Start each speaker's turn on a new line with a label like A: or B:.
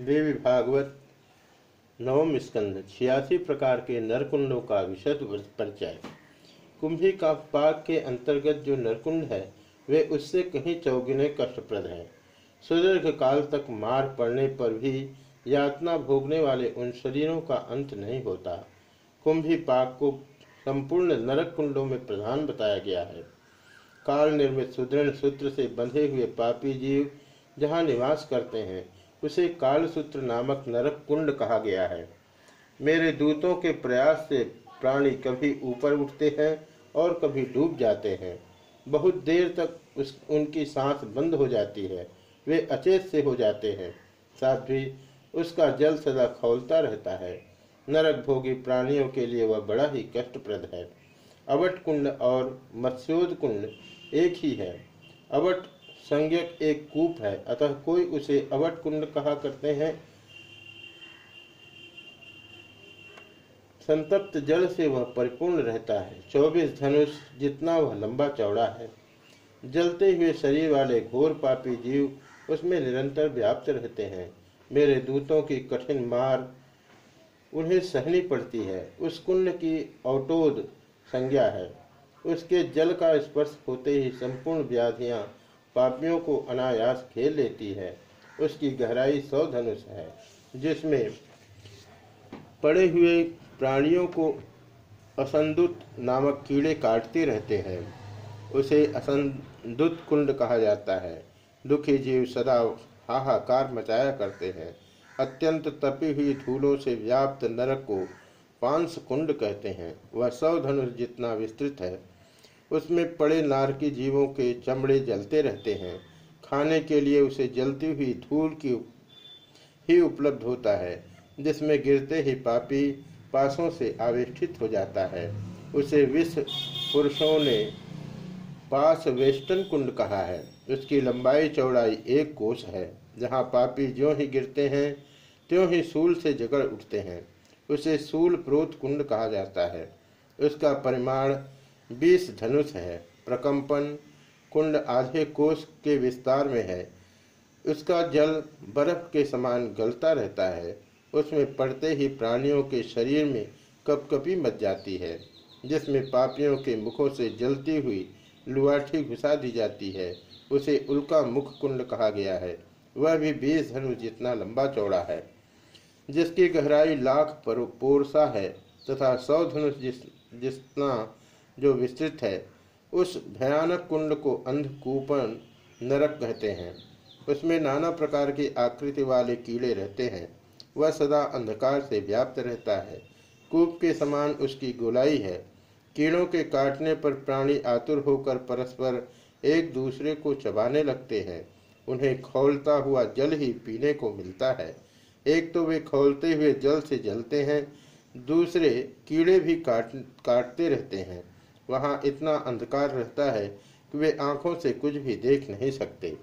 A: देवी भागवत, नवम स्कंद, छियासी प्रकार के नरकुंडों का विशद परिचय। कुंभी का पाक के अंतर्गत जो नरकुंड है, वे उससे कहीं चौगुने कष्टप्रद हैं। सुदीर्घ काल तक मार पड़ने पर भी यातना भोगने वाले उन शरीरों का अंत नहीं होता। कुंभी पाक को संपूर्ण नरक कुंडों में प्रधान बताया गया है। काल निर्मित सुदृढ़ सूत्र से बंधे हुए पापी जीव जहाँ निवास करते हैं उसे कालसूत्र नामक नरक कुंड कहा गया है। मेरे दूतों के प्रयास से प्राणी कभी ऊपर उठते हैं और कभी डूब जाते हैं। बहुत देर तक उस, उनकी सांस बंद हो जाती है। वे अचेत से हो जाते हैं। साथ ही उसका जल सदा खौलता रहता है। नरक भोगी प्राणियों के लिए वह बड़ा ही कष्टप्रद है। अवट कुंड और मत्स्योद कुंड एक ही है। अवट संज्ञक एक कूप है, अतः कोई उसे अवट कुंड कहा करते हैं। संतप्त जल से वह परिपूर्ण रहता है। चौबीस धनुष जितना वह लंबा चौड़ा है। जलते हुए शरीर वाले घोर पापी जीव उसमें निरंतर व्याप्त रहते हैं। मेरे दूतों की कठिन मार उन्हें सहनी पड़ती है। उस कुंड की औटोद संज्ञा है। उसके जल का स्पर्श होते ही संपूर्ण व्याधियाँ पापियों को अनायास खेल लेती है। उसकी गहराई सौ धनुष है, जिसमें पड़े हुए प्राणियों को असंदुत नामक कीड़े काटते रहते हैं। उसे असंदुत कुंड कहा जाता है। दुखी जीव सदा हाहाकार मचाया करते हैं। अत्यंत तपी हुई धूलों से व्याप्त नरक को पांस कुंड कहते हैं। वह सौ धनुष जितना विस्तृत है उसमें पड़े नारकी जीवों के चमड़े जलते रहते हैं। खाने के लिए उसे जलती हुई धूल की ही उपलब्ध होता है, जिसमें गिरते ही पापी पासों से आविष्ठित हो जाता है। उसे विश्व पुरुषों ने पास वेस्टर्न कुंड कहा है। उसकी लंबाई चौड़ाई एक कोष है, जहाँ पापी ज्यों ही गिरते हैं, त्यों ही सूल से जगड़ उठते हैं। उसे सूल प्रोत कुंड कहा जाता है। उसका परिमाण बीस धनुष है, प्रकंपन कुंड आधे कोष के विस्तार में है। उसका जल बर्फ़ के समान गलता रहता है, उसमें पड़ते ही प्राणियों के शरीर में कपकपी मच जाती है, जिसमें पापियों के मुखों से जलती हुई लुआठी घुसा दी जाती है, उसे उल्का मुख कुंड कहा गया है। वह भी बीस धनुष जितना लंबा चौड़ा है। जिसकी गहराई लाख पोरसा है, तथा सौ धनुष जिस जितना जो विस्तृत है, उस भयानक कुंड को अंधकूपन नरक कहते हैं। उसमें नाना प्रकार की आकृति वाले कीड़े रहते हैं। वह सदा अंधकार से व्याप्त रहता है। कूप के समान उसकी गोलाई है। कीड़ों के काटने पर प्राणी आतुर होकर परस्पर एक दूसरे को चबाने लगते हैं। उन्हें खोलता हुआ जल ही पीने को मिलता है। एक तो वे खोलते हुए जल से जलते हैं, दूसरे कीड़े भी काट, काटते रहते हैं। वहाँ इतना अंधकार रहता है कि वे आँखों से कुछ भी देख नहीं सकते।